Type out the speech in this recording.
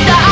た